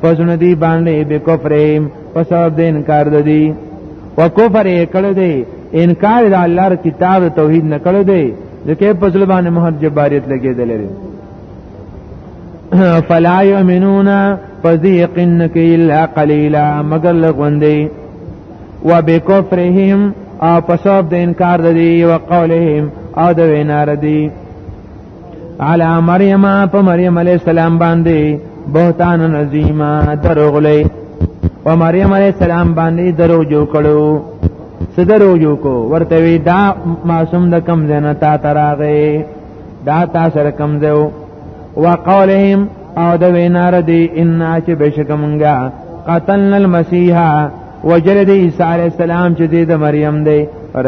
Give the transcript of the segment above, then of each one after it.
پسونه دی باندې به کفرهم په سبب د انکار د دی او کفر یې کړو دی انکار د الله ر کتاب توحید نه کړو دی ځکه په ځل باندې محمد جباریت لګیدل لري فلا یؤمنون فذیقن کی الا قلیلا مگر لغوندی وبکفرهم او په سبب د انکار د دی او قولهم او د وینار دی علی مریم په مریم علی السلام باندې بهتان نظیما دروغلې په مریم علی السلام باندې درو جو کړو صدر جو کو ورته وی دا معصوم د کم زنه تا تراغه دا تا سره کم دیو وقولهم او د وینار دی ان چې بشکمنګا قتلنا المسیحا وجل دی عیسی علی السلام چې دی د مریم دی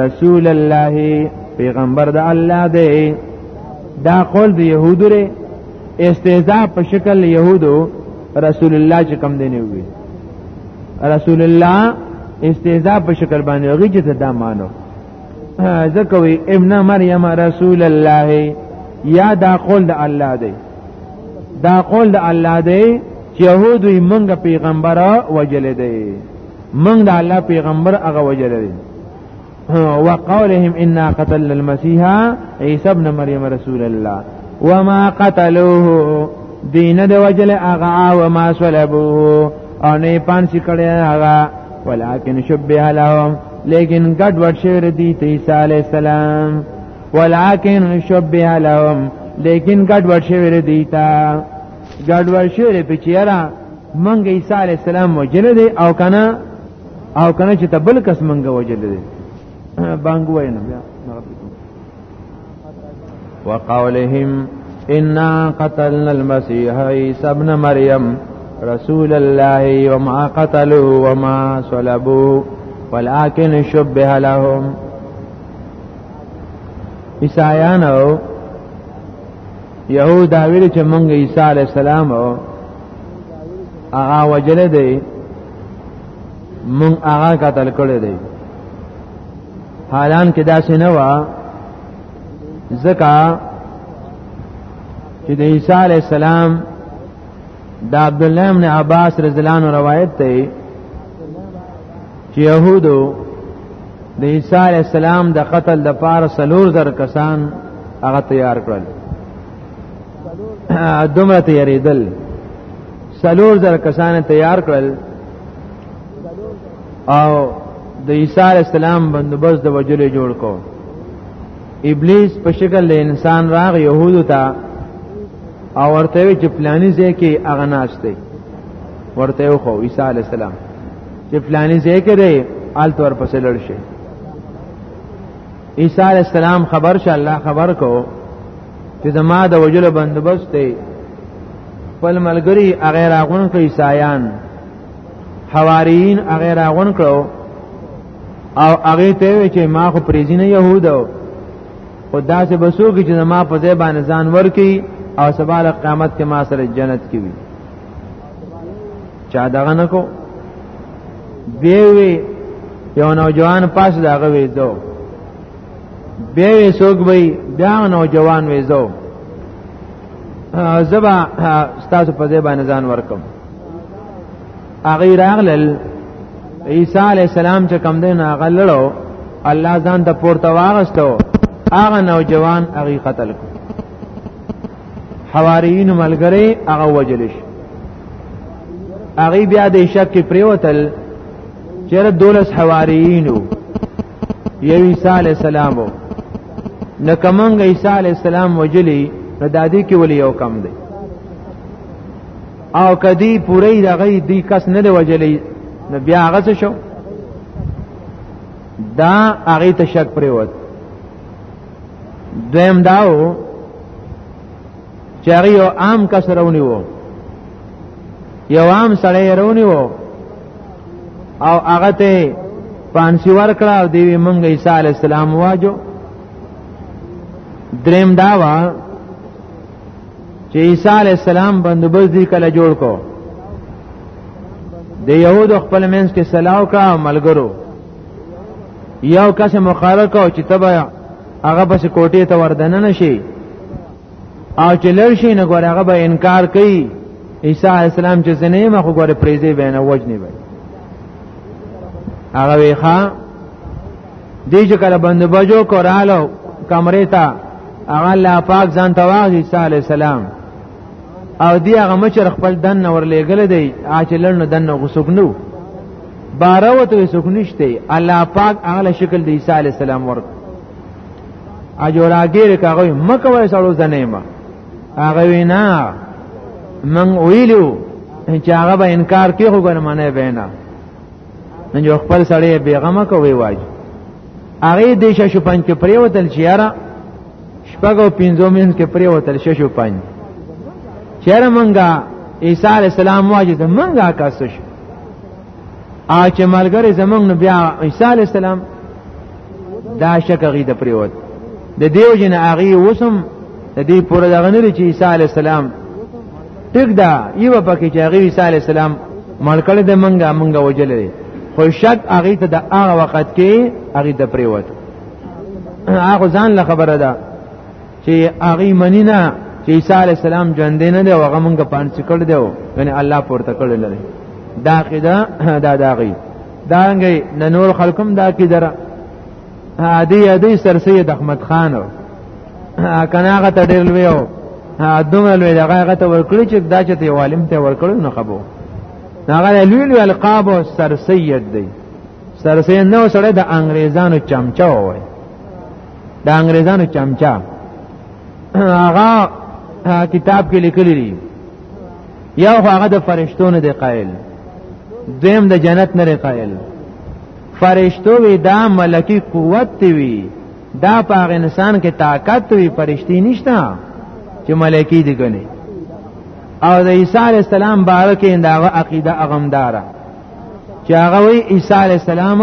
رسول الله پیغمبر د الله دی دا قول د یهودو ری استهزاء په شکل یهودو رسول الله چې کم دی نه وی رسول الله استهزاء په شکل باندې هغه چې دا مانو ځکه وی ابن مریم رسول الله یا دا قول د الله دی دا قول د الله دی چې يهود یې مونږ پیغمبر وجل دی مونږ د الله پیغمبر هغه وجل دی وقولهم انا قتلنا المسيح عيسى ابن مريم رسول الله وما قتلوه دین د وجل اغا و ما صلبوه او نه پانسی کړي هغه ولكن شبه لهم لیکن ګډ وډ شوی دی عیسی علی السلام ولکن شبه لهم لیکن ګډ ورشه ور دیتا ګډ ورشه په چیرې منګ عیسی علی السلام وجل دی او کنه او کنه چې تبل کس منګ وجل دی بانګ وینم بیا وقولهم انا قتلنا المسيح عيسى ابن مريم رسول الله وما قتلوه وما صلبوه ولكن شبه لهم عیسایان او یهود ویل چې مونږ عیسی علی السلام او هغه وجل دی مونږ هغه قتل کړی دی حالان کې داسې نه و ځکه چې د عیسی علی السلام د عبد الله ابن عباس رضی الله عنه روایت دی چې يهودو د عیسی علی السلام د قتل د پاره سلور زر کسان هغه تیار کړل دومره تیاریدل سلور زر کسان تیار کړل او د عیسی علی السلام بندوبست د وجلې جوړ کو ابلیس په شکل د انسان راغ يهودو ته او ورته چې پلاني ځای کې هغه ناشته ورته یو خو عیسی علی السلام چې پلاني ځای کې دی آل تور پسې لړ شي عیسی علی السلام خبر شه الله خبر کو چې زما د وجلو بندوبست دی خپل ملګری هغه راغون کړ عیسایان حواریین هغه راغون کړو او هغه ته وی چې ما خو پریزینه يهودو او داسې بسوږي چې ما په ځای باندې ځان ورکی او سبا د قیامت کې ما سره جنت کې وي چا دغه نکو دی وی یو نوجوان پاس دغه وی دو بیا وی سوګ وی بیا نوجوان وی زو زبا ستاسو په ځای باندې ځان ورکم هغه راغلل عیسی علی السلام چې کم دین هغه لړو الله ځان ته پورته واغستو هغه نوجوان هغه قتل کو حواریین ملګری هغه وجلش هغه بیا د شک کې پریوتل چیرې دولس حواریینو یو عیسی علی السلام وو نو کومنګ عیسی علی السلام وجلی نو دادی کې ولې یو کم دی او کدی پوری دغه دی کس نه دی وجلی نو بیا هغه څه شو دا هغه ته شک پریوت دویم داو چې هغه یو عام کس راونی وو یو عام سړی راونی وو او هغه ته پانسی ورکړه او دیوی مونږ عیسی علی السلام واجو دریم داوا چې عیسی علی السلام بندوبست دی کله جوړ کو د یهود خپل منځ کې سلاو کا ملګرو یو کس مقرر کو چې تبع هغه بس کوټې ته وردن نه شي او چې لړ شي نه ګور هغه به انکار کوي عیسی علی السلام چې زنه مخ ګور پریزي بینه وجنی وي هغه ویخه دی چې کله بند بجو کورالو کمرې ته هغه الله پاک ځان ته واغی صلی الله علیه وسلم او دی هغه مچر خپل دن نور لګل دی اچ لړن دن نو غسګنو باروت وي څوک نشته الله پاک هغه شکل د عیسی علی السلام ورک اجوراګیر کاغوی مکه وای سړو زنیما هغه وینا من ویلو چې هغه به انکار کوي خو ګرمانه بینا نن یو خپل سړی بیغمه کوي واج هغه د ششو پنځ کې پریوتل چې یاره شپږو پنځو مینس کې پریوتل ششو پنځ چیرې مونږه عیسی علی السلام واجه زمونږه کاسش ا چې ملګری زمونږ نو بیا عیسی علی السلام دا شک غي د پریوت د دیو جن اغي وسم د دې پوره دغه نه چې عیسی علی السلام ټیک دا یو پکې چې هغه عیسی علی السلام مړ کړی د منګه منګه وجلې خو شک هغه ته د هغه وخت کې هغه د پریوت هغه ځان له خبره ده چې هغه منینا چې عیسی علی السلام ژوند نه دی هغه منګه پانڅ کړ دی یعنی الله پورته کړل لري دا قیدا دا داغي دا نور خلقم دا کی دره دی دی سر سید احمد خان کنه هغه ته ډیر لوی او دومره لوی دغه هغه ته ورکړي چې دا چې ته عالم ته ورکړي نه خبو هغه لوی لوی القاب او سر سید دی سر سید نو سره د انګريزانو چمچا وای د انګريزانو چمچا هغه کتاب کې لیکلی دی یو هغه د فرشتو نه دی قائل دیم د جنت نه دی قائل فرشتو وی دا ملکی قوت وی دا پاغ انسان کې طاقت وی فرشتي نشته چې ملکی دی ګنی او د عیسی علی السلام باره کې دا عقیده اغمدارا چې هغه وی عیسی علی السلام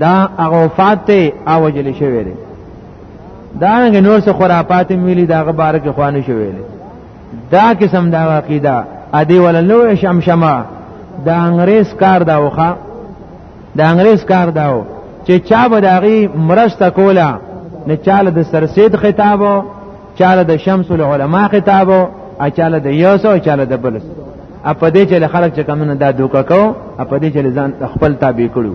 دا هغه وفات ته اوجل شوی دی دا نور څه خرافات ملي دا غبره کې خوانه شوی دی دا قسم دا عقیده ا دې ول نو شمشمه د انګريز کار دا وخه د انګريز کار دا و چې چا به داغي مرسته کوله نه چاله د سرسید خطابو چاله د شمس العلماء خطابو ا چاله د یوسو ا چاله د بلس ا په دې چې خلک چې کمونه دا دوکه کو ا په دې چې ځان خپل تابع کړو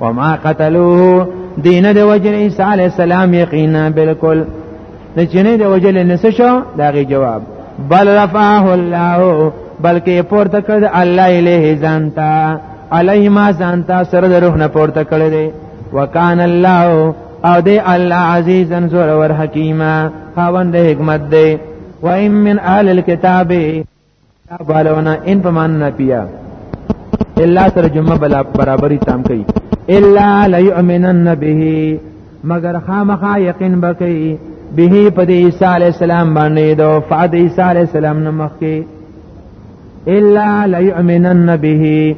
وما قتلوه دین د وجل عیسی علی السلام یقینا بالکل د چینه د وجل نس شو داغي جواب بل رفعه الله بلکې پورته کړ الله الیه ځانتا علیه ما ځانتا سره د روح نه پورته کړ دی وکان الله او دی الله عزیزا زور ور حکیمه خاوند حکمت دی و ان من اهل الكتاب لا بالونا ان په مان نه پیا الا ترجمه بلا برابرۍ تام کوي الا ليؤمنن به مگر خامخا یقین بکئی به په عیسی علی السلام باندې دو فاد عیسی علی السلام نه مخکي الا ليؤمنن به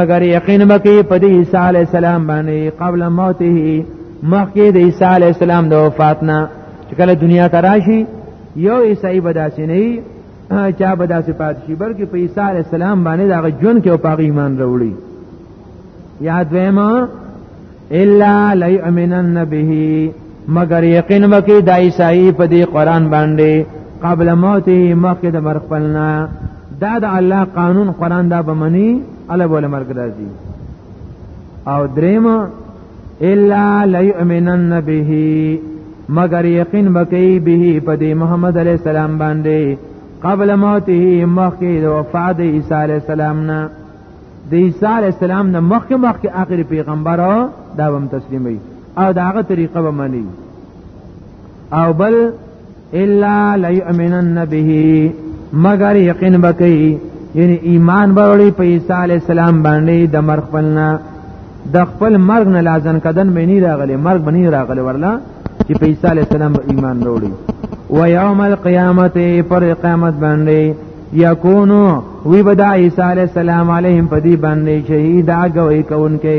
مگر یقین بکئی په عیسی علی السلام باندې قبل موته مخکې د عیسی علی السلام د وفات نه چې کله دنیا ته راشي یو عیسی بداسي نه چا به داسې پات شي بلکې په عیسی علی السلام باندې دا ژوند کې او پاغي ایمان وروړي یا دویما الا لیؤمنن به مگر یقین وکي د عیسی په دې قران باندې قبل موته مخکې د مرخپلنا دا د الله قانون قران دا بمني الله بوله مرګ راځي او دریم الا ليؤمنن به مگر یقین بکی به په دې محمد علی السلام باندې قبل موته مخکې د وفات د عیسی علی السلام نه د عیسی علی السلام نه مخکې مخکې اخر پیغمبر دا هم تسلیمي او داغه طریقه به مني او بل الا ليؤمنن به مگر یقین بکی یعنی ایمان بروړي په عیسی علی السلام باندې د مرغ خپلنا د خپل مرغ نه لازم کدن به نه راغلی مرغ به نه راغلی ورلا چې په عیسی علی السلام ایمان وروړي و یوم القیامت پر قیامت باندې یکونو وی بدا عیسی علی السلام علیهم پدی باندې شهید اگوی کونکي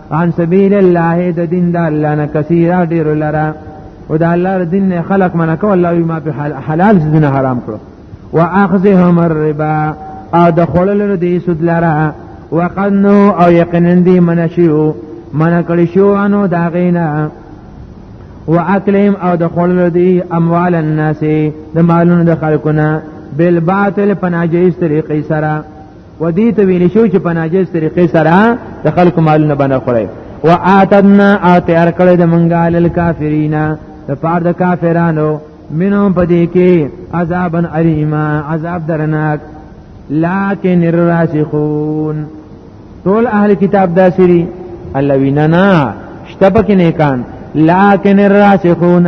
عن سبیل الله د دین د الله نه کثیره ډیر لره او د الله دین نه خلق منه کو الله ما په حلال زنه حرام کړو واخذهم الربا او د خړل د سود لره وقنو او یقینا دی منشیو من کړی شو انو دا غینا واکلهم او د خړل دی اموال الناس د مالونو د خلقونه بالباطل پناجیس طریقې سره ودی ته ویل شو چې په ناجیز طریقې سره د خلکو مالونه باندې خوري واتدنا اتیار کړی د منګه علل کافرینا د پار د کافرانو منو پدې کې عذابا الیما عذاب درناک لکن الراسخون ټول اهل کتاب دا سری الله ویننا شتبک نیکان لکن الراسخون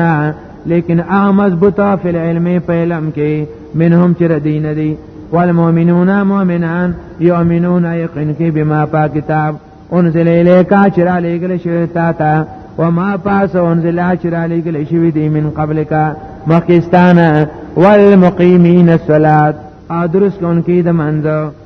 لیکن اعمز بوتا فی العلم په علم کې منهم چې ردین دي والمؤمنون مؤمنان یؤمنون یقین کې بما پا کتاب انزل الیکا چې را لېږل شوی تا ته وما پاس انزل چې را لېږل شوی دی من قبلکا مخکستانه والمقیمین الصلاة ادرس کونکي د منځه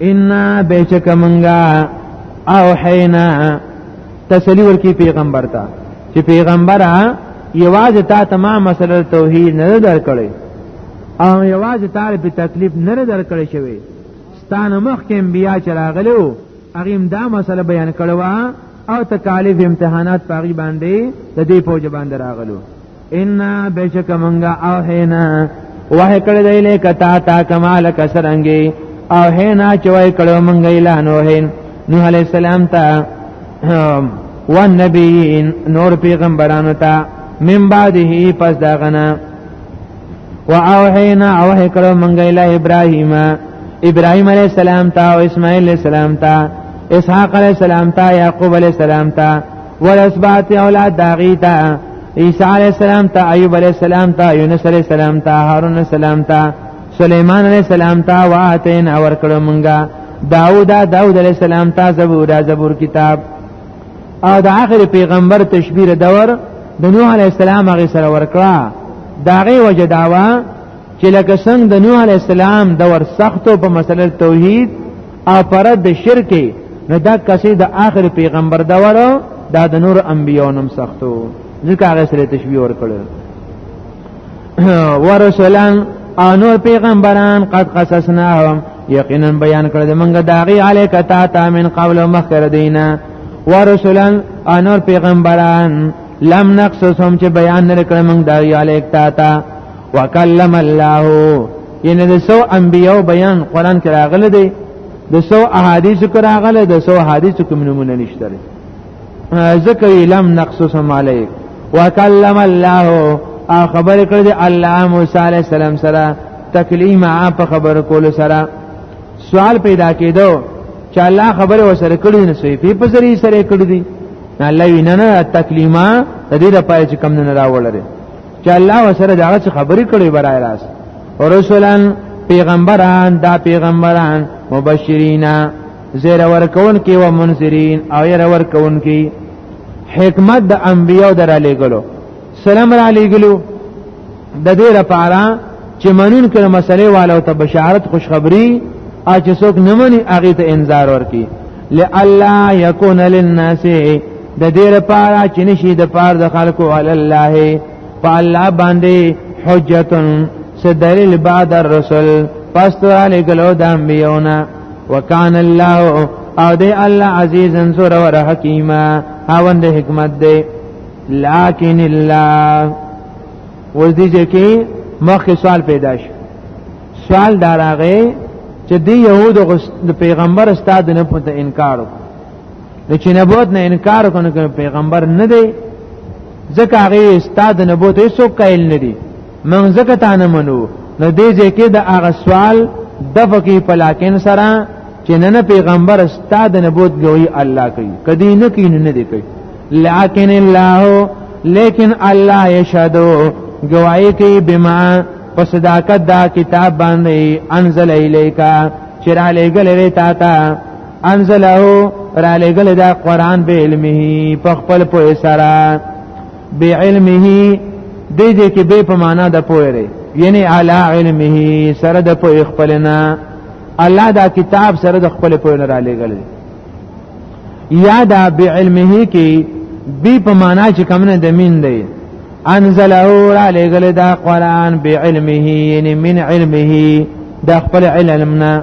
ان بیچک منګا او حینا تسلی ورکی پیغمبر ته چې پیغمبر یوازې تا ته ما مسله توحید نه درکړي او یوازې تا په تکلیف نه درکړي شوی ستانه مخکې بیا چې راغلو هغه دا مسله بیان کړو او تکالیف امتحانات پاغي باندې د دې پوج باندې راغلو ان بشک منغا او هینا وه کړه دی له کتا تا کمال کسرنګي او هینا چوي کړه منغا اله نو هین نوح علی السلام ته و نبیین نور پیغمبرانو ته من بعده پس دا غنا و اوحینا اوح کړه منغا اله ابراهیم ابراهیم علی السلام ته او اسماعیل علی السلام ته اسحاق علی السلام ته یعقوب علی السلام ته ولسبات اولاد داغی تا عیسی علیہ السلام تا ایوب علیہ السلام تا یونس علیہ السلام تا هارون علیہ السلام تا سلیمان علیہ السلام تا واتین اور کړو مونږه داوود داوود علیہ السلام تا زبور زبور کتاب او د اخر پیغمبر تشبیر دور د نوح علیہ السلام هغه سره ورکړه داغه وجه داوا چې لکه څنګه د نوح علیہ السلام دور سختو په مسله توحید افر د شرک نه دا کسې د آخر پیغمبر دا ورو دا د نور انبیونم سختو ځکه هغه سره تشبیه ورکړل ورسولان انور پیغمبران قد قصصناهم یقینا بیان کړل موږ داغي علیک تا تا من قبل مخکر دینا ورسولان انور پیغمبران لم نقصصهم چې بیان نه کړم موږ داغي علیک تا تا وکلم الله یعنی د سو انبیو بیان قران کې راغلی دی د سو احادیث کې راغلی د سو احادیث کې نمونه نشته ذکر لم نقصصم علیک وکلم الله او خبر کړ دی الله موسی علی السلام سره تکلیم اپ خبر کول سره سوال پیدا کېدو چې الله خبر وسره کړی نه سوی په پسری سره کړی دی الله وینا نه تکلیما د دې لپاره چې کم نه راوړل چې الله وسره دا څه خبرې کړې برای راست رسولان پیغمبران دا پیغمبران مبشرینا زیر ورکون کې و منذرین او ير ورکون کې حکمت د انبیو در علی ګلو سلام را علی ګلو د دې لپاره چې منون کړه مسلې والو ته بشارت خوشخبری او چې څوک نه مني هغه ته انذار ورکي لئلا یکون للناس د دې لپاره چې نشي د پار د خلکو علی الله په الله باندې حجتن سدلیل بعد الرسل پس تو علی ګلو د انبیونا وکان الله او دی الله عزیزا سور ور حکیما هاوند حکمت دی لکن الله ول دي چې کې مخکې سوال پیدا شو سوال داراغه چې دی يهود د پیغمبر استاد نه پته انکار وکړ نو چې نبوت نه انکار وکړو نو پیغمبر نه دی ځکه هغه استاد نبوت هیڅ کایل نه دی من ځکه تا نه منو نو دې ځکه د هغه سوال د فقې پلاکن سره چې نه پیغمبر استاد نبوت ګوي الله کوي کدی نه کوي نه دی کوي لکن الله لیکن الله یشهدو گواہی کوي بما په صداقت دا کتاب باندې انزل الیکا چرا لګل ری تا تا انزله را لګل دا قران به علمه په خپل پوهه سره به علمه دې دې کې به په معنا د پوهه یعنی علی علمه سره د پوهه خپلنا الله دا کتاب سره د خپل پوهه را لګل یا دا به علمه کې به په معنا چې کمنه د مين دی انزله را لګل دا قران به علمه یعنی من علمه د خپل علمنا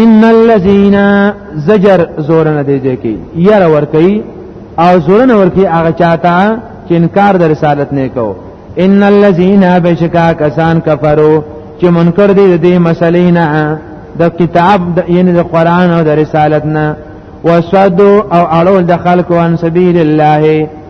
ان الذين زجر زورن دی دی کی ير ور کوي او زورن ور کوي هغه چاته چې انکار د رسالت نه کو ان الذين بشکا کسان کفرو چې منکر دي د دې مسلې نه د کتاب د یعنی د قران او د رسالت نه وسدو او اړول د خلق وان سبیل الله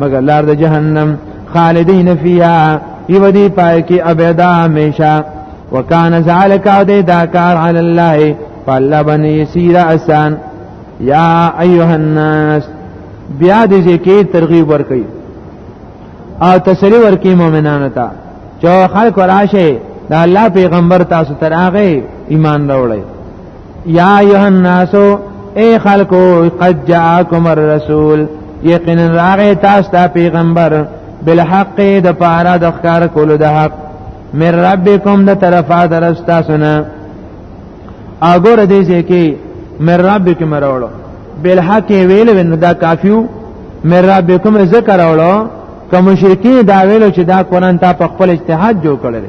مگر لار د جهنم خالدین فیها یو دی پای کې ابدا همیشه وکانه ذالک او دې دا کار علی الله فالله بن یسیر اسان یا ایها الناس بیا دې کې ترغیب ورکړي او تسلی ورکړي مؤمنانو ته چې خلک راشه دا الله پیغمبر تاسو تر هغه ایمان راوړی یا ایه الناس اے خلکو قد جاءکم الرسول یقینا راغی تاسو ته پیغمبر بالحق د پاره د ښکار کولو د حق مر ربکم د طرفه درستا سنا اګور دې چې کې مر ربکم راولو بالحق ویل ون دا کافیو مر ربکم ذکر راولو کوم شرکی دا ویلو چې دا قران ته په خپل اجتهاد جوړ کړل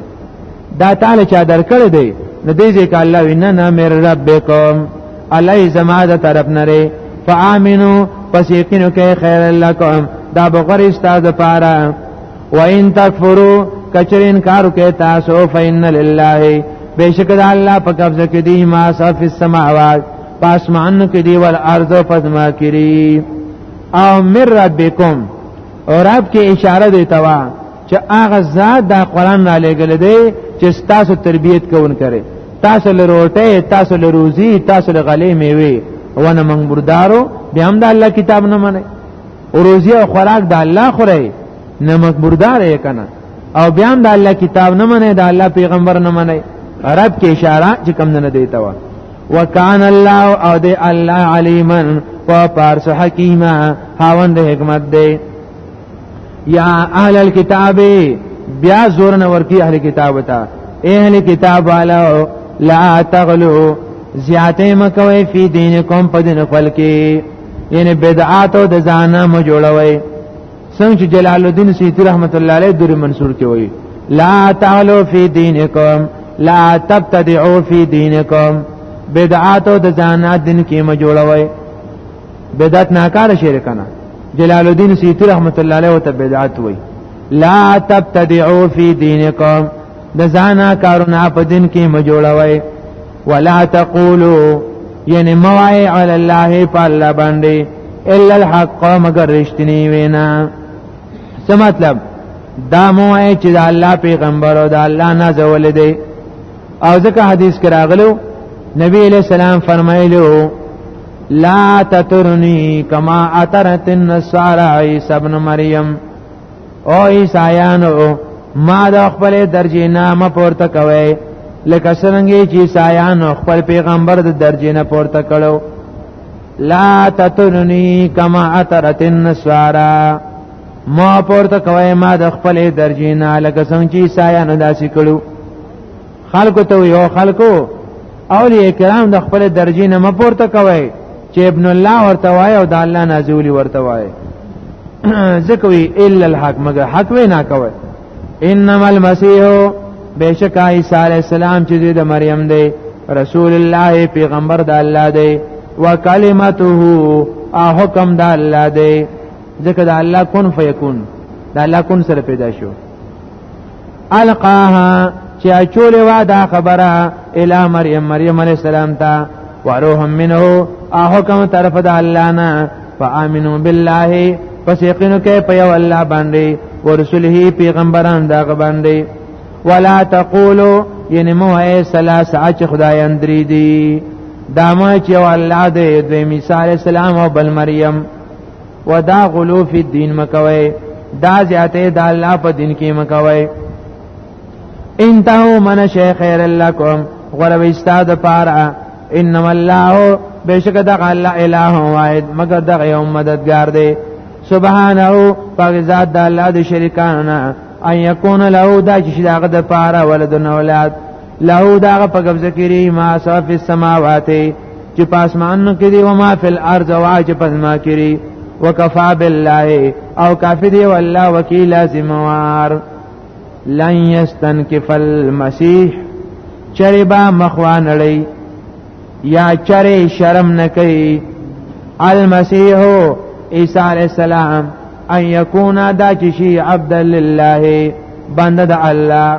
دا تعالی چا درکړی دی نو دې ځکه الله وینا نه مې ربکم الله زما د طرف نه لري فآمنو پس یقینو کې خیر لکم دا بغیر استاد پاره و ان تکفرو کچری انکارو کې تاسو فإن لله بشک د الله په قبضه کې دی ما صف السماوات پاسمان کې دی ول ارض پدما کری او مر ربکم اور اپ کې اشاره دی توا چې هغه ذات دا قران را لګل دی چې تاسو تربيت کوون کړي تاسو له روټه تاسو له روزي تاسو له غلې میوي ونه موږ بردارو بیا هم د الله کتاب نه منئ او روزي او خوراک د الله خوري نه موږ بردار یې کنه او بیا هم د الله کتاب نه منئ د الله پیغمبر نه منئ عرب کې اشاره چې کم نه دیتا و وکان الله او د الله علیمن په پارس حکیمه هاوند حکمت دی یا اهل الكتاب بیا زور نه ورکی اهل کتاب ته اهل کتاب والا لا تغلو زیاته مکوي فی دینکم په دین خپل کې یعنی بدعات او د ځانه مو جوړوي څنګه چې جلال الدین سیتی رحمت الله علیه دور منصور کې وایي لا تعلو فی دینکم لا تبتدعو فی دینکم بدعات او د ځانه دین کې مو جوړوي بدعت ناکار شرک نه جلال الدین سیوطی رحمت الله علیه ته بدعت وای لا تبتدعوا فی دینکم د زانا کارونه په دین کې مجوړوي ولا تقولوا یعنی موای علی الله په الله باندې الا الحق مگر رښتینی وینا څه مطلب دا موای چې د الله پیغمبر او د الله نه زول دی او ځکه حدیث کې راغلو نبی علیہ السلام فرمایلو لا تترنی کما اترت النصارى عیسی ابن مریم او عیسایانو ما د خپل درجه نامه پورته کوي لکه څنګه چې عیسایانو خپل پیغمبر د درجه نه پورته کړو لا تترنی کما اترت النصارى ما پورته کوي ما د خپل درجه نه لکه څنګه چې عیسایانو داسې کړو خلکو ته یو خلکو اولیاء کرام د خپل درجه نه مپورته کوي چې ابن الله ورته وای او د الله نازولی ورته وای ذکوی الا الحق مگر حق وی نه کوي انما المسيح بشک عیسی علی السلام چې د مریم دی رسول الله پیغمبر د الله دی وکلمته او حکم د الله دی ځکه د الله کن فیکون د الله کن سره پیدا شو القاها چې اچولې وا دا خبره اله مریم مریم علی السلام ته وروح منه احکم طرف د الله نه فامنو بالله پس یقینو کې په یو الله باندې ورسوله پیغمبران دا باندې ولا تقولوا یعنی مو ای سلاس اچ خدای اندری دی دا ما چې الله دې د عیسی السلام او بل مریم ودا غلو فی الدین مکوي دا زیاته د الله په دین کې مکوي انتهو من شیخ خیر لکم غره استاد پارا انما الله بشک د الله اله واحد مگر د یو مددگار دی سبحانه پاک ذات د الله د شریکانه ان یکون له دا چې داغه د پاره ولدن اولاد له داغه په قبضه کې ما صاف السماوات چې پاسمانو کې دی او ما فی الارض او چې پسما کې دی وکفا بالله او کافی دی والله وکیل ذمہوار لن یستنکف المسیح چرې با مخوان لړی یا چرې شرم نه کوي المسیح عیسی علی السلام ان یکونا دا چې شی عبد لله بنده د الله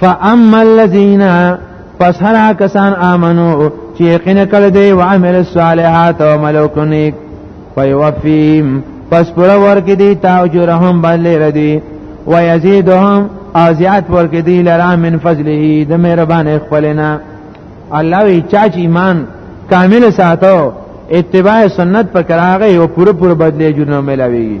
فاما الذين پس هر کسان امنو چې یقین کړ دی او عمل الصالحات او ملوک نیک فیوفیم پس پر ور کې دی تاجرهم بل ردی و یزيدهم او زیات ور کې دی لرا من فضله د مهربان خپلنا الله وی چا چې ایمان کامل ساتو اتباع سنت پر کراغه او پوره پوره بدلی جنو ملاویږي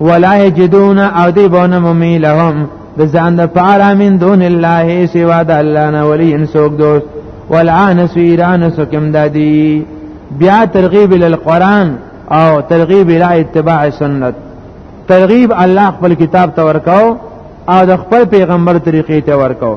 ولا یجدون او دی بونه ممی لهم د ځان د پاره من دون الله سوا د الله نه ولی انسوک دوست ولا نسیران سکم دادی بیا ترغیب للقران او ترغیب الى اتباع سنت ترغیب الله خپل کتاب ته ورکاو او د خپل پیغمبر طریقې ته ورکاو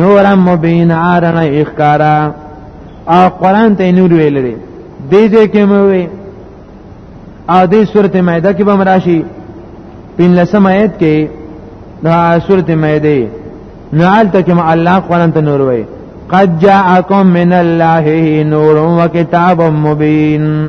نور مبین عارن اخکارا او قران ته نور ویل دي دې دې کې مو وي او دې سورته مائده کې به مراشي پین لسم آیت کې دا سورته مائده نو آلته کې الله قران ته نور وي قد جاءكم من الله نور وكتاب مبين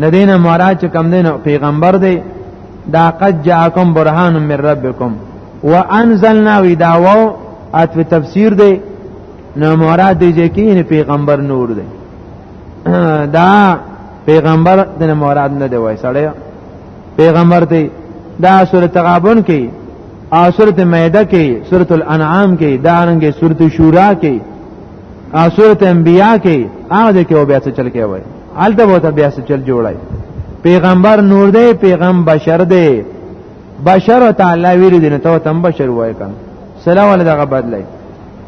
لدینا مراد چې کم دین پیغمبر دی دا قد جاءکم برهان من ربکم وانزلنا وداو اتو تفسیر دی نو مراد دی چې کین پیغمبر نور دی دا پیغمبر د مراد نه دی وای سړی پیغمبر دی دا سورۃ تغابن کې او سورۃ مائده کې سورۃ الانعام کې دا رنګه سورۃ شورا کې او سورۃ انبیاء کې هغه کې او بیا څه چل کې وای الته وته بیا څه چل جوړای پیغمبر نور دی پیغام بشر دی بشر او تعالی ویری دی نو ته تم بشر وای کان سلام علی دغه بدلای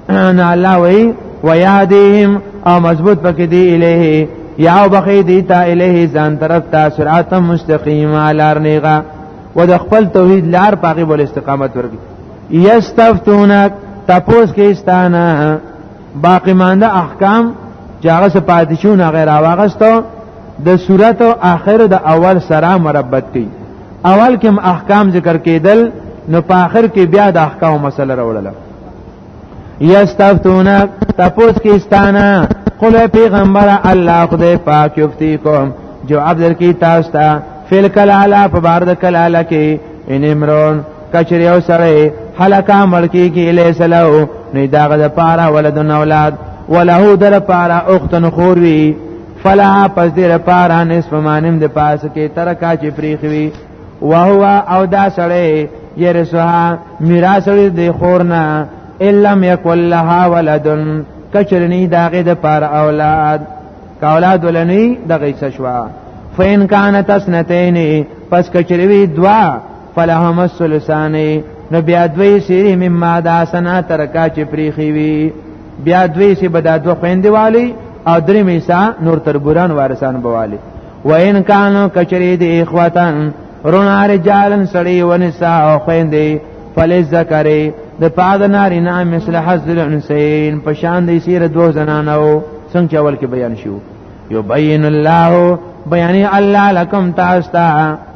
نه الله وی ویادهم او مضبوط پکې دی الیه یا بخی دی تا الیه ځان طرف تا صراط مستقیم لار نیغه و د خپل توحید لار پاغي بول استقامت ورګي یستفتونک تپوس کې استانه باقی مانده احکام چې هغه څه پاتې شو نه غیر واغستو د صورت او آخر د اول سره مربت کړي اول کې احکام ذکر کېدل نو په آخر کې بیا د احکام مسله راوړل یستفتونا تپوس کې استانا قل پیغمبر الله خدای پاک یفتیکم جو عبد کی تاسو ته فل کلالا په بار د کلالا کې ان امرون کچری او سړی حلقه ملکی کی الیس له نو داغه د پاره ولدن اولاد وله در پاره اختن خوروی فلا پس دیر پاره نصف مانم د پاس کې ترکا چې پریخوی وهو او دا سړی یرسها میراث لري د خورنا الا یکل لها ولدن کچرنی داغه د پاره اولاد کا اولاد ولنی دغه څه شوا فین کانت اسنتین پس کچروی دوا فلهم الثلثانی نو بیا دوی سری مما دا سنا ترکا چې پریخي وي بیا دوی سی بدا دو خويندې والی او درې میسا نور تر بوران وارسان بوالی و ان کانو کچری دی اخواتن رونا رجالن سړی و نساء او خويندې فلز ذکرې د پاد ناری نه مثل حذل انسین په شان د سیر دوه زنانو څنګه چول کې بیان شو یبین الله بیان الله لکم تاسو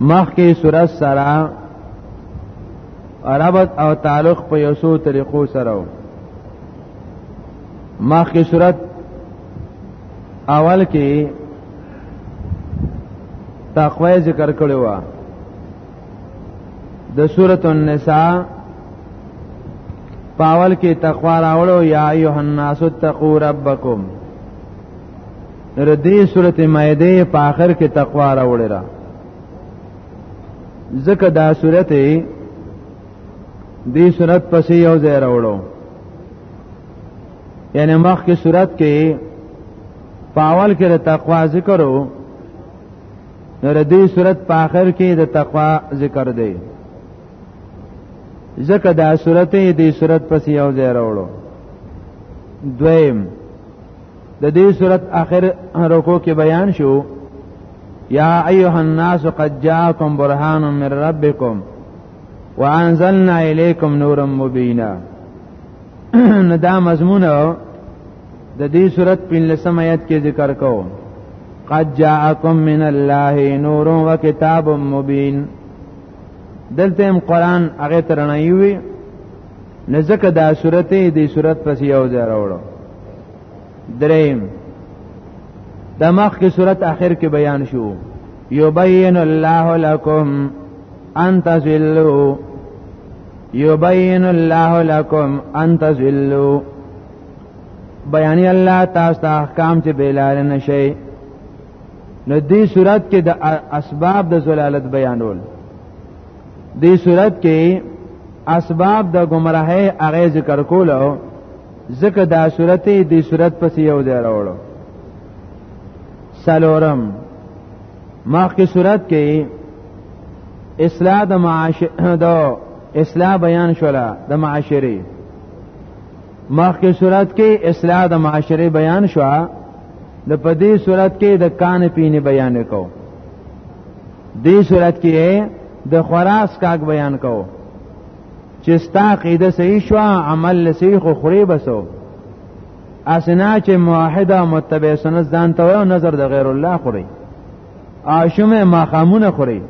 مخکې صورت سره عربت او تعلق په یو څو طریقو سره و مخکې صورت اول کې تقوی ذکر کړی و د سورۃ النساء پاول کې تقوا راوړو یا ایه الناس اتقوا ربکم در دې سورته مائده په آخر کې تقوا راوړی را ځکه دا سورته دې سورته پسې یو ځای راوړو یعنی مخ کې سورته کې پاول کې د تقوا ذکر وو نو دې صورت په آخر کې د تقوا ذکر دی ځکه دا صورت دې صورت پس یو ځای راوړو دویم د دې صورت اخر رکو کې بیان شو یا ایها الناس قد جاءکم برهان من ربکم وانزلنا الیکم نورا مبینا نو دا مضمون د دې صورت په لسم آیت کې ذکر کو قد جاءکم من الله نور و کتاب مبین دلته هم قران هغه ترنه وی نزدک دا صورت دی صورت پس یو ځای راوړو دریم د مخ کی صورت اخر کې بیان شو یبین الله لکم ان تزلوا یبین الله لکم ان تزلوا بیانی الله تاسو ته احکام چې بیلال نشي نو دې صورت کې د اسباب د زلالت بیانول دې صورت کې اسباب د گمراهۍ هغه ذکر کولو ځکه دا صورت دې صورت پس یو ځای راوړو سلورم مخکې صورت کې اصلاح د معاش د اصلاح بیان شولا د معاشري مخکې صورت کې اصلاح د معاشري بیان شو د پدې صورت کې د کان پینې بیان کو دې صورت کې د خراس کاک بیان کو چې ستا قیده صحیح شو عمل لسی خو خوري بسو اسنا چې موحده متبع سنت ځان ته او نظر د غیر الله خوري آشمه ماخامونه خوري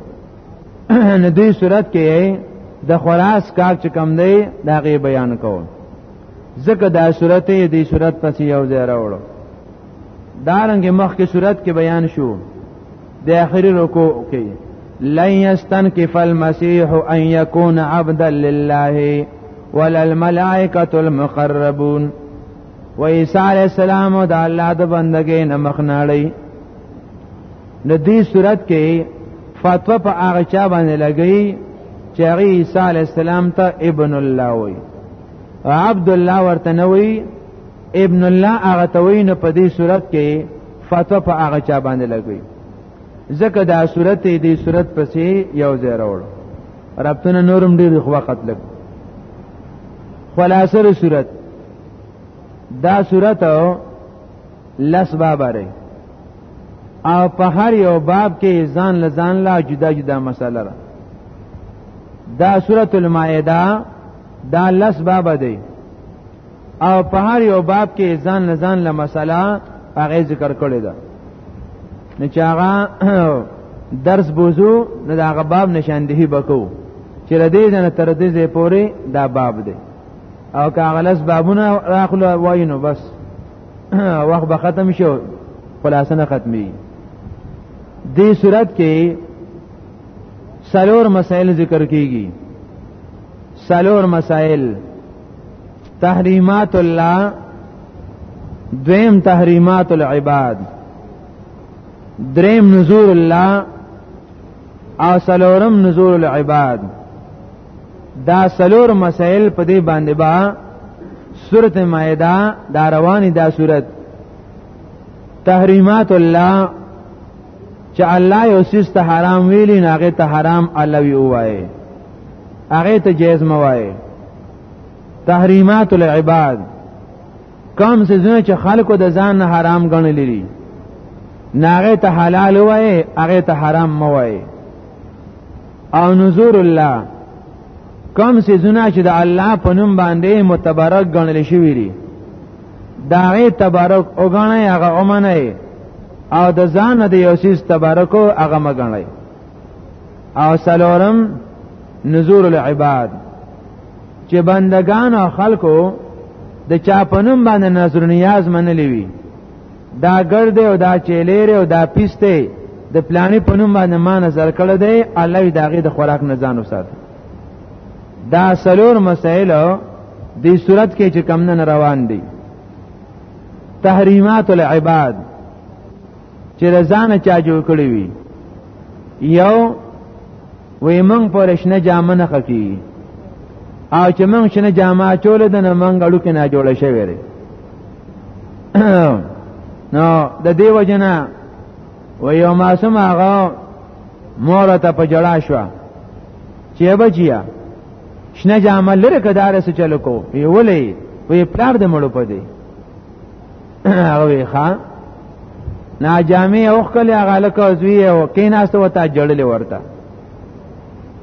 نه دې صورت کې د خراس کار چې کم دی دا غي بیان کوم ځکه دا صورت دې صورت پسې یو ځای راوړو دارنګ مخ کې صورت کې بیان شو د اخري رکوع کې لن يستنكف المسيح ان يكون عبدا لله ولا الملائکه المقربون و عیسی علی السلام او د الله د بندګۍ نه مخناړي د دې صورت کې فتوا په هغه چا باندې لګی چې هغه عیسی علی السلام ته ابن الله وي عبد الله ورته نه وي ابن الله هغه توین په دې صورت کې فتوا په هغه چا باندې لګوي ځکه دا صورت دې صورت پسې یو ځای راوړ ربطونه نورم ډېر خو وخت لګ خلاصه صورت دا صورت لس باب لري او په هر یو باب کې ځان لزان لا جدا جدا مسله را دا سورۃ المائده دا لس باب دی او په هر یو باب کې ځان نه ځان له مسله هغه ذکر کړی ده نه چې هغه درس بوزو نه د هغه باب نشاندهي بکو چې د دې نه تر دې ځې پورې دا باب دی او که هغه لس بابونه راخلو واینو بس وخت به ختم شو خلاصنه ختمي دې صورت کې سلور مسائل ذکر کیږي سلور مسائل تحریمات الله دویم تحریمات العباد دریم نزول الله او سلورم نزول العباد دا سلور مسائل په دې باندې با سورت مائده دا رواني دا سورت تحریمات الله چې الله یو سیس ته حرام ویلی نه هغه ته حرام الوی وایي هغه ته جایز موایي تحریمات العباد کم سيزونه چې خلکو د ځان نه حرام ګڼل لري ناغه ته حلال وایي هغه ته حرام موایي او نذور الله کم سيزونه چې د الله په نوم باندې متبرک ګڼل شوی دي داغه تبرک وګڼي هغه اومنه او د ځان د یو سیس تبارکو هغه مګنړی او سلورم نزور العباد چې بندگان او خلکو د چا په نوم باندې نظر نیاز منلې وي دا ګرد او دا چیلیر او دا پیسته د پلانې په نوم باندې ما نظر کړ دی الله دې هغه د خوراک نه ځان وسات دا سلور مسائل د صورت کې چې کم نه روان دي تحریمات العباد چې رضانه چا جوړ کړی وي یو وې مونږ پر شنه جامه نه خکی او چې مونږ شنه جامه چول د نه مونږ اړو کې نه جوړ شوی ری نو د دې وجنه و یو ماسوم هغه مور ته په جړا شو چې بچیا شنه جامه لره کدار سره چلو کو ویولې وی پلار د مړو پدې هغه ښا نا جامع او خل هغه لکه زوی او کیناسته وتا جړلې ورته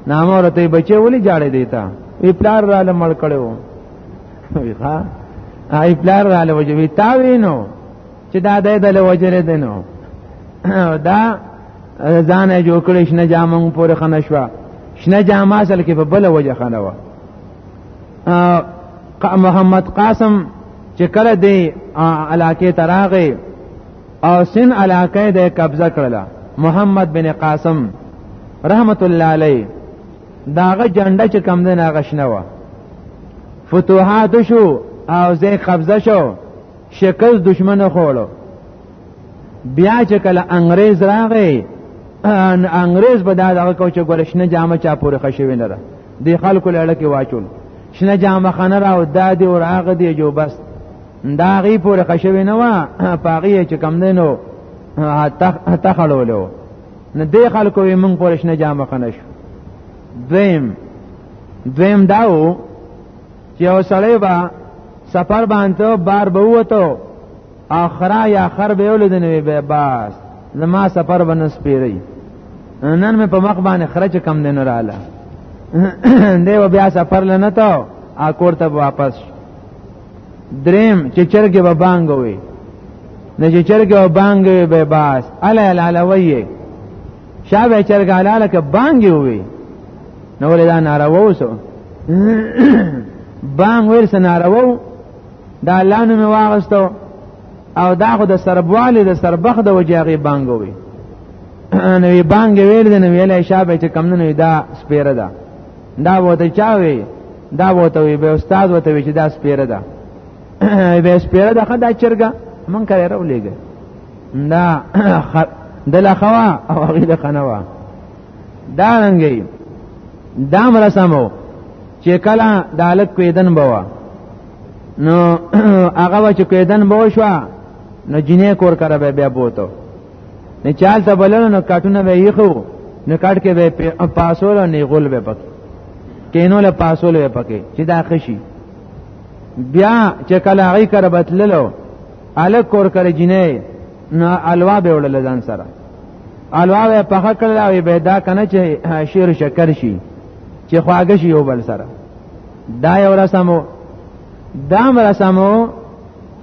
نامور ته بچي ولي جاړې دیتا وی پلار را لمړ کړو وی ښا ای پلار را لوجوي تا وینو چې دا د دې لوجره دینو دا ځان یې جوړ کړی شنه جامه مو پورې خنه شوه شنه جامه اصل کې په بله وجه خنه وه محمد قاسم چې کله دی علاقه تراغه او سن علاقه د قبضه کړله محمد بن قاسم رحمت الله علی داغه جنډه چې کم دین هغه شنه و فتوحات شو او زه قبضه شو شکل دشمن خوړو بیا چې کله انګريز راغی ان انګريز به دا دغه کو چې ګورشنه جامه چا پورې خښوي نه ده دی خلکو لړ کې واچول شنه جامه خانه راو دادی او راغ دی جو بس دا غي پورې خښوي نه وا پاغي چې کم نه نو حتی خلولو نه دی خلکو یې مونږ پورې شنه جامه خانه شو دویم دویم داو چې یو سړی با سفر باندې بار به وته اخرا یا خر به ولید نه به باس زما سفر بنس پیری نن مې په مخ باندې خرچ کم دین رااله دیو بیا سفر لنه تا ا کور ته واپس دریم چې چرګه به بانګ وي نه چې چرګه به بانګ وي به باس الا الا وی شابه چرګه الاله ک بانګ وي نو ولې دا ناروا وسو بانګ ورس ناروا دا الله نوم واغستو او دا خو د سربواله د سربخ د وجاغي بانګوي نو وی بانګ ویل د نو ویل شابه چې کم نه دا سپیره ده دا وته چاوي دا وته وی به استاد وته وی چې دا سپیره ده به سپیره ده خدای چرګه مونږ کړه راولېګه دا دلخوا او غیله خنوا دا رنګي دا مرسمو چې کله د الک کویدن بوا نو هغه چې کویدن بو شو نو جنې کور کرا به بیا بوته نه چال ته بلنو نو کټونه به یې خو نو کټ کې به پاسول نه غول به پک کینو له پاسول به پکې چې دا خشي بیا چې کله هغه کرا بتللو الک کور کرا جنې نو الوا به وړل ځان سره الواوه په حق کړل او به دا کنه چې شیر شکر شي چې خواږه شي یو بل سره دا یو رسمو دا رسمو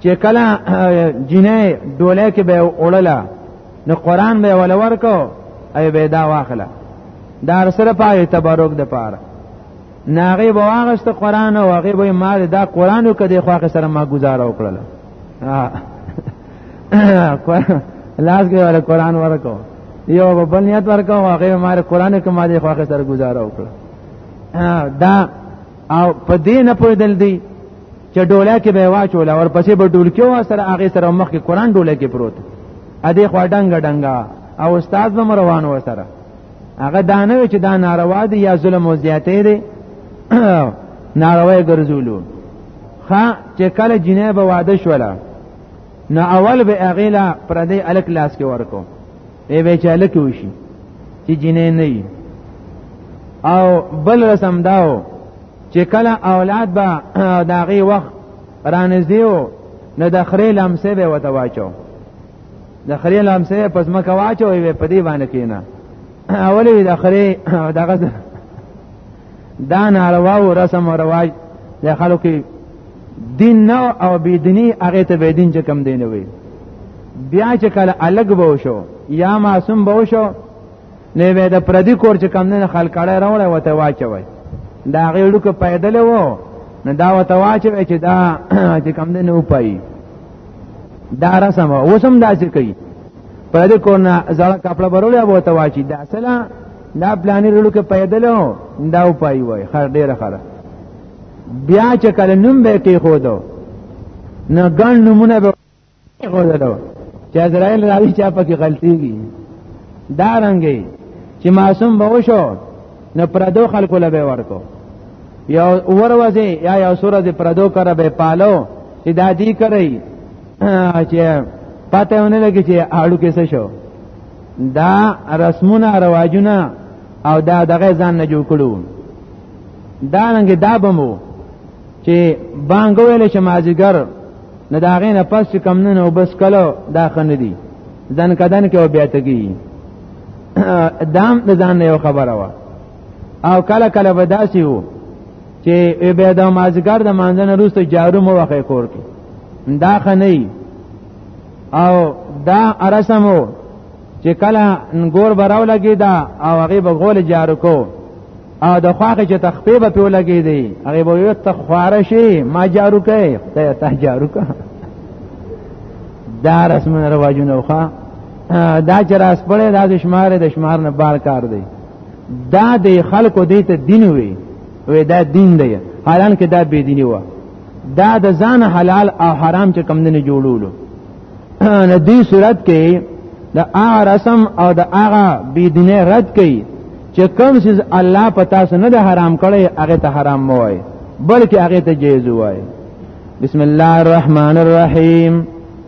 چې کله جنې ډوله کې به وړله نو قران به ول ورکو ای به دا واخله دا سره پای تبرک د پاره ناغي بواغست قران او هغه به مال دا قران او کده خواخ سره ما گزاره وکړله لاس کې ور قرآن ورکو یو بل نیت ورکو هغه مار قرآن کې ما دې خواخه سره گزاره وکړه دا او په دې نه پوهېدل دی چې ډوله کې به واچول او پسې به ډول کې و سره هغه سره مخ کې قرآن ډوله کې پروت ا دې خوا ډنګ ډنګ او استاد به روان و سره هغه دانه چې دا ناروا دي یا ظلم او زیاتې دي ناروا ګرځولو خا چې کله جنې به واده شوله نو اول به هغې له پردی الک لاس کې ورکو ای به چې الک وشي چې جنې نه وي او بل رسم داو چې کله اولاد به د هغې وخت رانږدې و نو د خرې لمسې به ورته واچو د خرې لمسې په ځمکه واچو یې په دې باندې کېنه اولې د خرې دغه دا ناروا او رسم او رواج د خلکو دین نو او بيدینی هغه ته بيدین چې کم دی نه وي بیا چې کله الګ به شو یا معصوم به شو نه به د پردي کور چې کم نه خلک اړه راوړی وته واچوي دا غیړو کې پیدل وو نه دا وته واچوي چې دا چې کم نه وپای دا رسم اوسم داسې کوي پردي کور نه زړه کپڑا برولې وته واچي دا اصله دا پلانې رلو کې پیدلو دا او پای وای خر ډیره خره بیا چې کله نوم به کې خو دو نه ګڼ نمونه به خو دو چې اسرائیل راوي چا پکې غلطيږي دا رنګي چې معصوم به وشو نو پردو خلکو له به ورکو یو وروځي یا یو سورہ دې پردو کړه به پالو چې دا دی کوي چې پته ونه لګي چې اړو کې څه شو دا رسمونه رواجونه او دا دغه ځان نه جوړ کړو دا رنګ دا بمو چې بانګ ویل چې مازیګر نه دا غې نه پس کم نه نو بس کلو دا خنه دي ځن کدن کې او بیا تګي دام د ځان نه یو خبره وا او کله کله به داسې وو چې به د مازګر د مانځنه روسته جارو مو وخې کور کې دا خنه او دا ارسمو چې کله نګور براو لګی دا او هغه به غول جارو کو او د خواخه چې تخپې به پیو لګی دی هغه به یو تخواره شي ما جارو کوي ته ته جارو کا دا رسم رواجونه وخا دا چې راس پړې دا د شمار د شمار نه بار کار دی دا د خلکو دې ته دین وي وې دا دین دی حالانکه دا بی دینی و دا د ځان حلال او حرام چې کم نه جوړولو نه دې صورت کې د هغه رسم او د هغه بی دینه رد کړي چې کوم څه الله پتا سره نه د حرام کړي هغه ته حرام مو وای بلکې هغه ته جایز وای بسم الله الرحمن الرحیم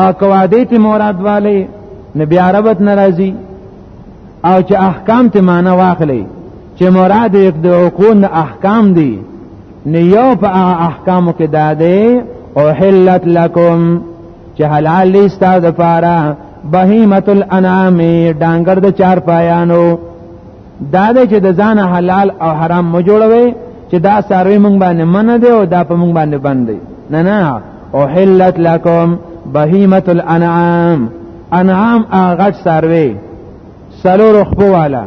او کوادې ته مراد والي نبي عربت ناراضي او چې احکام ته معنا واخلي چې مراد یې د عقول احکام دي نه یو په احکامو کې دادې او حلت لکم چې حلال لستا د پاره بهیمت الانعام ډنګر د چار پایانو دا دی چې د ځان حلال او حرام مو جوړوي چې دا ساروی مونږ باندې من دی او دا په مونږ باندې بند دی نه نه او حلت لکم بهیمه الانعام انعام اغټ ساروی سلور خپو والا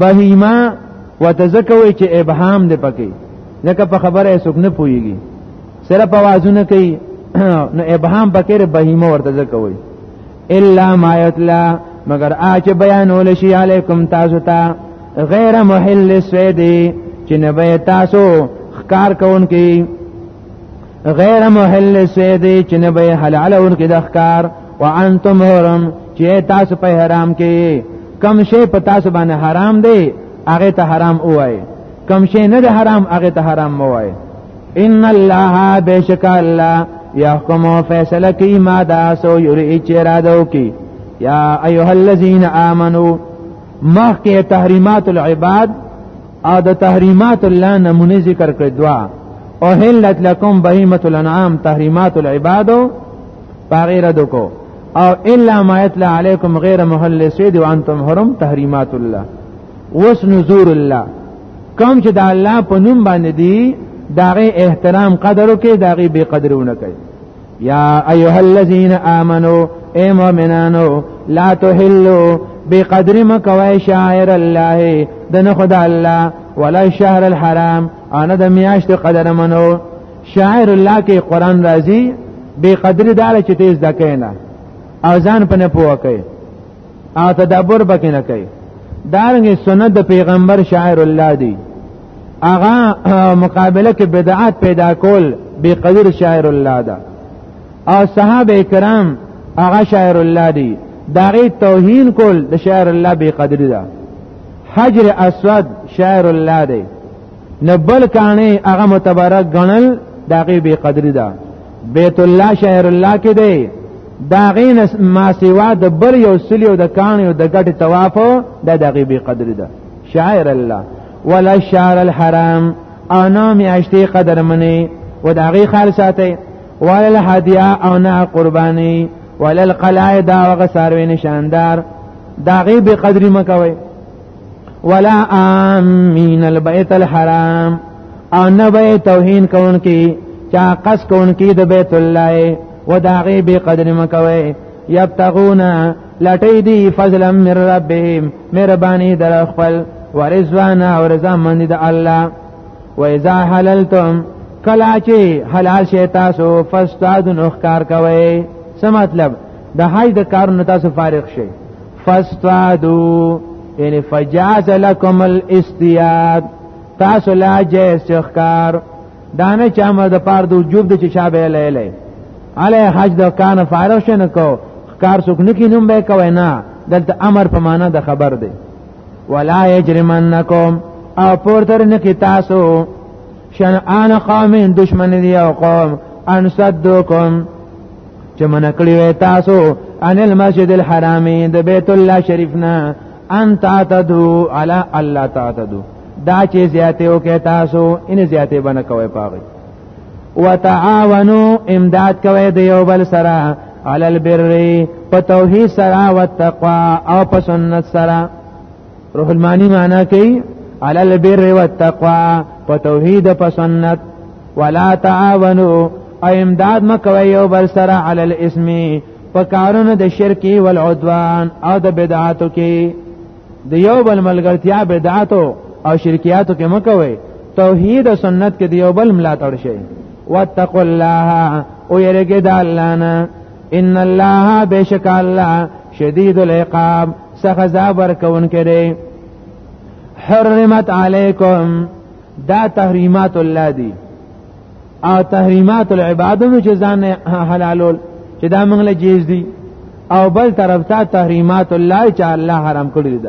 بهیمه وتزکوي چې ابهام دی پکې ځکه په خبره یې څوک نه پوهیږي صرف اوازونه کوي نو ابهام پکې بهیمه ورته زکوي الا ما یتلا مگر اچ بیانول شي علیکم تاسو ته غیر محل السید چې نه به تاسو خکار کوونکی غیر محل السید چې نه به حلال اونکی د خکار وانتم حرم چې تاسو په حرام کې کم شی په تاسو باندې حرام دی هغه ته حرام وای کم شی نه د حرام هغه ته حرام وای ان الله بشک الله يحكم فیصله کی ما دا سو یری چې را دو کی یا ایها الذین آمنو مخکې تحریمات العباد او د تحریمات الله نمونه ذکر کړ دوا او هلت لکم بهیمه الانعام تحریمات العباد پاغیر دکو او الا ما یتلا علیکم غیر محل سید وانتم حرم تحریمات الله وس نذور الله کوم چې د الله په نوم باندې دی داغه احترام قدر وکي داغه بے قدرونه کوي یا ایها الذین آمنو اے مؤمنانو لا تحلوا بقدر ما کوي شاعر الله دنه خدا الله ولا الشهر الحرام انا د میاشت قدر منو شاعر الله کې قران راځي بقدر دار چې تیز دکینه او ځان په نه پوکه او تدبر پکې نه کوي دارنګه سنت د پیغمبر شاعر الله دی اغا مقابله کې بدعات پیدا کول بی قدر شاعر الله ده او صحابه کرام اغا شاعر الله دی داغه توهین کول د شاعر الله بی قدر ده حجر اسود شاعر الله دی نه بل کانه هغه متبرک غنل داغه به قدری ده بیت الله شهر الله کې دی داغه ما سیوا د بل یو سلی او د کان او د ګټ طواف د دغه به قدری ده شاعر الله ولا شعر الحرام انا می اشتی قدر منی و داغه خال ساته ولا الهدیا او نه قربانی ولا القلائد او غساروی نشاندار داغه به قدری مکوي ولا امین البیت الحرام او نه به توهین کون کی چا قص کون کی د بیت الله و داغه به قدر مکوي یبتغون لټی دی فضلا من ربهم مهربانی در خپل ورزوانا ورزا من دی الله و اذا حللتم کلا چې حلال شي تاسو فساد نو ښکار کوي څه مطلب د حج د کار نه تاسو فارغ شئ فاستادو یعنی فجاز لکم الاستیاد تاسو لا جایز چخکار دانه چې امر د پاره د وجوب د چې شابه لیلې علی حج د کان فارغ شنه کو کار څوک نه کینوم به کوي نه دلته امر په معنا د خبر دی ولا یجرمنکم او پورتر نه کی تاسو شنآن قوم دشمن دی او قوم ان صدوکم چې من کړی وې تاسو ان المسجد الحرام د بیت الله شریف نه ان تعتدو علی الله تعتدو دا چې زیاته وکي تاسو ان زیاته بنه کوي پاغي وتعاونوا امداد کوي د یو بل سره علی البر په توحید سره او تقوا او په سنت سره روح المانی معنا کوي علی البر والتقوا په توحید په سنت ولا تعاونوا او امداد مکوي یو بل سره علی الاسم په کارونو د شرکی والعدوان او د بدعاتو کې د یو بل ملګرتیا بدعاتو او شرکیاتو کې مکوي توحید او سنت کې د یو بل ملاتړ شي واتقوا الله او یریګه د الله نه ان الله بشک الله شدید العقاب سخت زابر کون کړي حرمت علیکم دا تحریمات الله دی او تحریمات العبادو چې ځان حلالول چې دا موږ له جیز دي او بل طرف ته تحریمات الله چې الله حرام کړی دی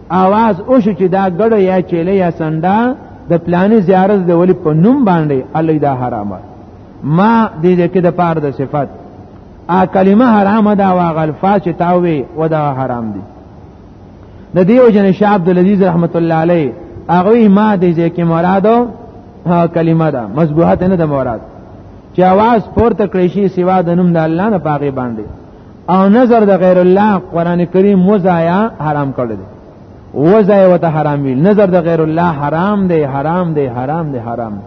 آواز او شو چې دا ګړو یا چیلې یا سندا د پلاني زیارت د ولی په نوم باندې الله دا حرامه ما دې دې کې د پاره د صفات ا کلمه حرامه دا واغ الفاظ چې تاوي و دا حرام دي د دیو جن شاه عبد العزيز رحمت الله علیه هغه ما دې دې کې مرادو کلمه ده مذبوحه نه ده مراد چې आवाज پورته کړی شي سوا د نوم د الله نه پاغي باندې او نظر د غیر الله قران کریم وزایا حرام کړی دی وزایا وته حرام ویل نظر د غیر الله حرام دی حرام دی حرام دی حرام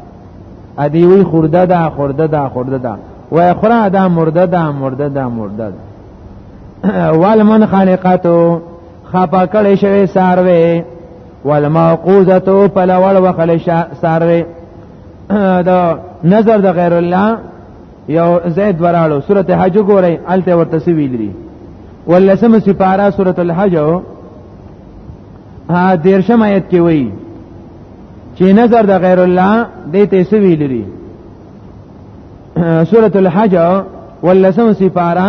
ادی وی خورده دا خورده دا خورده دا و اخرا دا مرده دا مرده دا مرده دا والمن خالقاتو خپا کړی شوی ساروی والموقوزتو پلوړ وخل ساروی دا نظر د غیر الله یو زید وراړو سورته حج ګورئ الته ورته سی ویل دي ولسم سپارا سورته الحج ها دیرشم آیت کې وایي چې نظر د غیر الله د ته سی ویل دي سورته الحج ولسم سپارا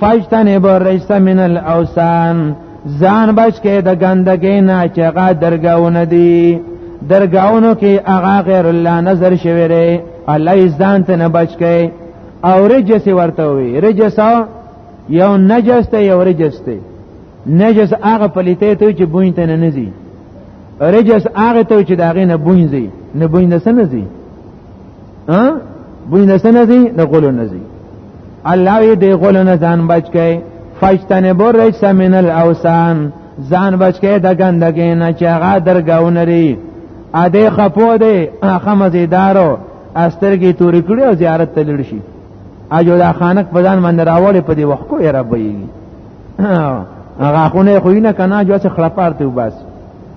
فاجتنه بر رئیس من الاوسان ځان بچ کې د ګندګې نه چې هغه درگاونه دي درگاونو کې هغه غیر الله نظر شوی دی الله یې ځان ته نه بچ کې او رجس ورته وي رجس یو نجس ته یو رجس ته نجس هغه پلیته ته چې بوین ته نه نزي رجس هغه ته چې داغه نه بوین زی نه بوین نه سنځي ها بوی نه سن زی نه غول نه زی الله وی دی غول نه ځان بچ کئ فاجتنه بو رجس من الاوسان ځان بچ کئ د ګندګې نه چې هغه درګاو نری ا دې خپو دې هغه مزیدارو استرګي تورې کړې او زیارت ته لړ شي اجو دا خانق په ځان باندې راوړې په دې وخت کو یې ربي هغه خونه خو نه کنه جو څه خړپارته وباسي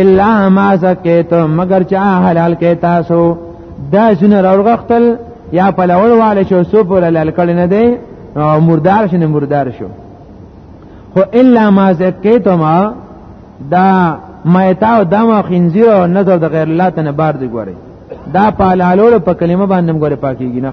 الا ما زکیتم مگر چا حلال کې تاسو دا شنو راوغختل یا په لول والے شو سو پر لال کړي نه دی مردار شنه مردار شو خو الا ما زکیتم دا مایتا او دم او خنزیر او نظر د غیر الله تنه بار دی ګوري دا په لالولو په کلمه باندې ګوري پاکیږي نه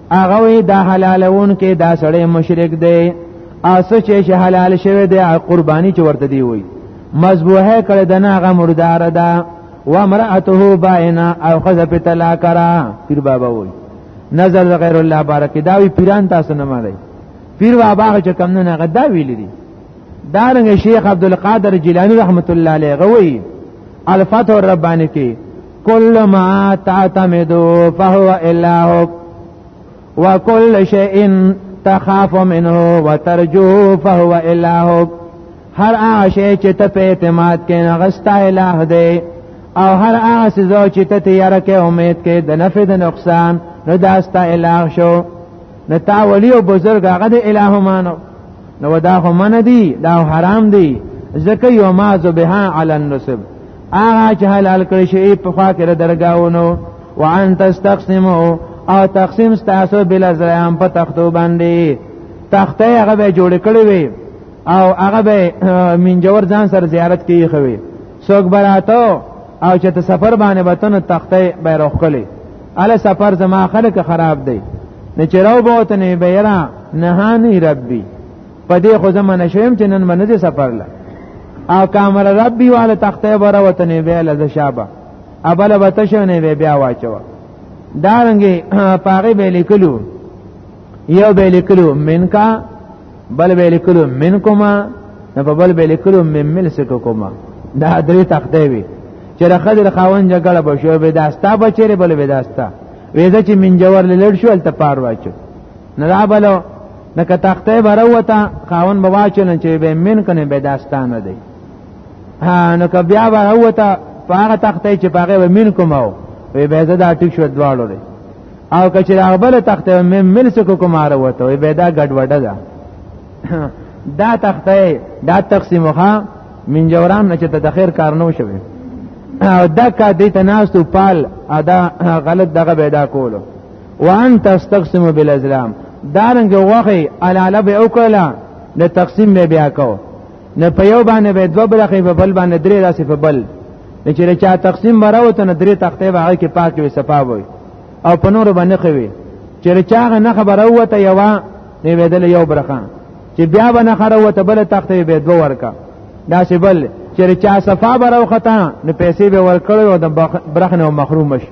هغه وی دا حلالون کې دا سړی مشرک دی اسه چې حلال شوی دی قرباني چې ورته دی وی مذبوحه کړه د ناغه مردار ده و امراته باینه او خذ په طلاق را پیر بابا وی نظر غیر الله بارک دا وی پیران تاسو نه مړی پیر بابا چې کم نه غدا دا ویل دي دارنګ شیخ عبد القادر جیلانی رحمت الله علیه غوی الفتح الربانی کې کل ما تعتمدو فهو الهک وکل شیء تخاف منه وترجو فهو الهک هر هغه شی چې ته په اعتماد کې نه غستا الہ دی او هر هغه سزا چې ته تیار کې امید کې د نفع د نقصان نو داستا الہ شو نو تا ولی او بزرگ هغه د الہ مانو نو دا خو من دی دا حرام دی زکه یو ما ذبها علی النسب هغه چې حلال کړی شي په خوا کې درگاونو وان تستقسمو او تقسیم تاسو بل زرام په تختو باندې تخته هغه به جوړ کړی وي او هغه به منجور ځان سره زیارت کوي خوي څوک براتو او چې ته سفر باندې وطن تخته به روخ کړي اله سفر زما خلک خراب دی نه چراو بوتنه بیرا نهانی ربی په دې خو زمونه شوم چې نن باندې سفرله او کامر ربي والا تخته بره وطن به لز شابه ابل بتشونه به بیا واچو دارنګي پاره به لیکلو یو به لیکلو منکا بل به لیکلو منکما نه په بل به لیکلو من ملسککما دا درې تخته وي چې رخدل خاون جګړه بشو به داستا بچره بل به داستا وېزه چې من جوار لړ شو الته پار واچو نه دا بلو نه که تخته بروته خاون به واچول چې به من کنه به داستانه دی ها نو که بیا بروته په هغه تخته چې پاغه به من کومو وی به دا ټیک شو دواړو دی او که چې هغه بل تخته مې مل سکو کوماره وته وی به دا ګډوډه ده دا تخته دا تقسیم خو من جورام نه چې ته د خیر کار نو شوی او دا کا دې تناستو پال ادا غلط دغه پیدا کولو وان تستقسم بالازلام دارنګ وغه علاله به وکړه د تقسیم به بیا کو نه په یو باندې به دوه برخې په بل باندې درې داسې په بل نه چې چا تقسیم براوته نه درې تختې به کې پاک وي صفا وي او په نور باندې خوي چې چا نه خبره وته یو نه بدل یو برخه چې بیا به نه خره وته بل تختې به دوه ورکا داسې بل چې چا صفا براوخته نه پیسې به ورکړو د برخنه محروم شي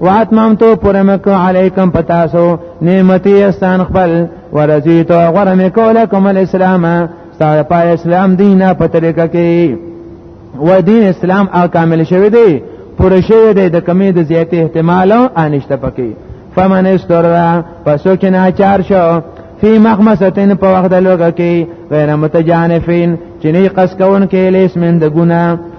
واتمام تو پوره مکو علیکم پتاسو نعمتي استان خپل ورزیتو غره مکو لکم الاسلام ستاره پای اسلام دینه په طریقه کې و دین اسلام او کامل شوی دی پوره شوی دی د کمی د زیات احتمال او انشته پکې فمن استر پسو کې ناچار شو فی مخمستین په وخت د لوګه کې غیر متجانفین چې نه قص کون کې لیس من د ګناه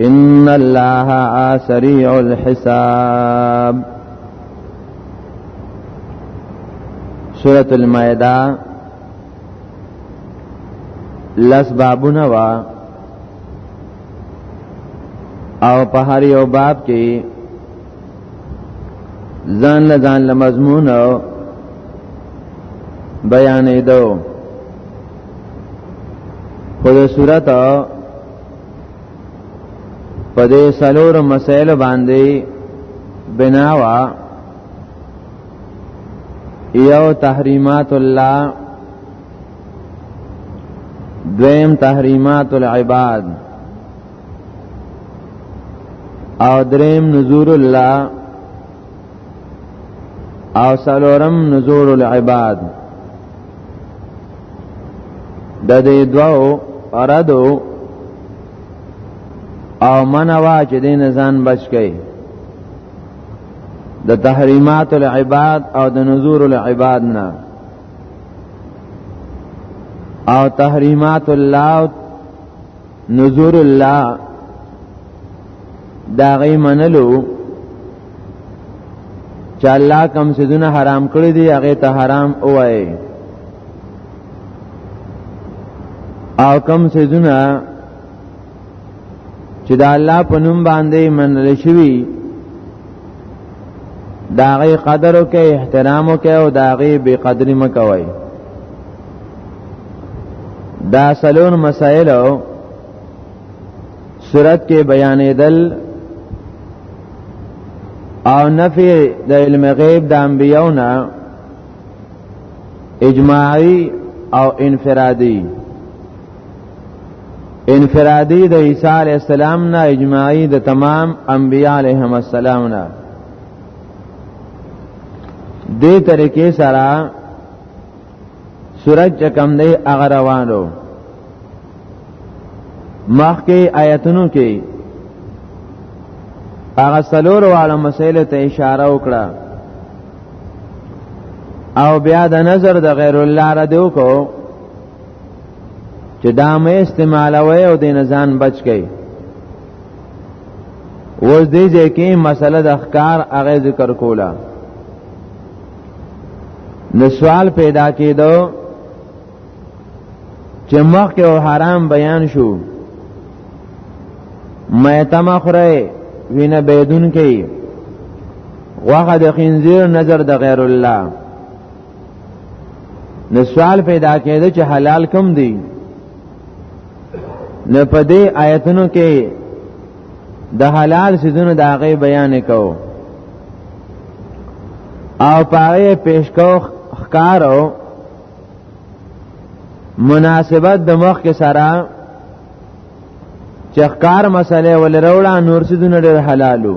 ان الله سريع الحساب سورة المائدہ لس بابونه وا او په هر یو باب کې ځان له ځان له مضمون بیانې دو خو د صورت په دې سلور مسائل باندې بناوا یو تحریمات الله دویم تحریمات العباد او دریم نزور الله او سلورم نزور العباد د دې دواو ارادو او منوا چې دین ځان بچ کړي د تحریمات العباد او د نذور العباد نه او تحریمات الله نذور الله دا غي منلو چې الله کم سيزونه حرام کړی دی هغه ته حرام وای او کم سيزونه چې دا الله په نوم باندې منل شوی دا غي قدر او کې احترام او کې او دا غي بے قدری مکوای دا سلون مسائل صورت کې بیانېدل او نفی د علم غیب د انبیاونه اجماعی او انفرادی انفرادی د عیسی علی السلام نه اجماعی د تمام انبیاء علیهم السلام نه دې طریقې سره سورج کم دی هغه روانو مخکې آیتونو کې هغه سلور واړه مسائل ته اشاره وکړه او بیا د نظر د غیر الله را دیو کو چې دا مې استعمالوي او د نزان بچ کړي اوس دې ځکه مسله د احکار هغه ذکر کوله نو سوال پیدا کېدو چې مخکې او حرام بیان شو مېته مخره وینه بيدون کوي واخه د خنزیر نظر د غیر الله نو سوال پیدا کېده چې حلال کم دی نو په دې آیتونو کې د حلال سيزونو د هغه بیان کو او پاره پیش کو خکارو مناسبت د مخ کې سره چې خکار مسله ول وروړه نور سيزونه ډېر حلالو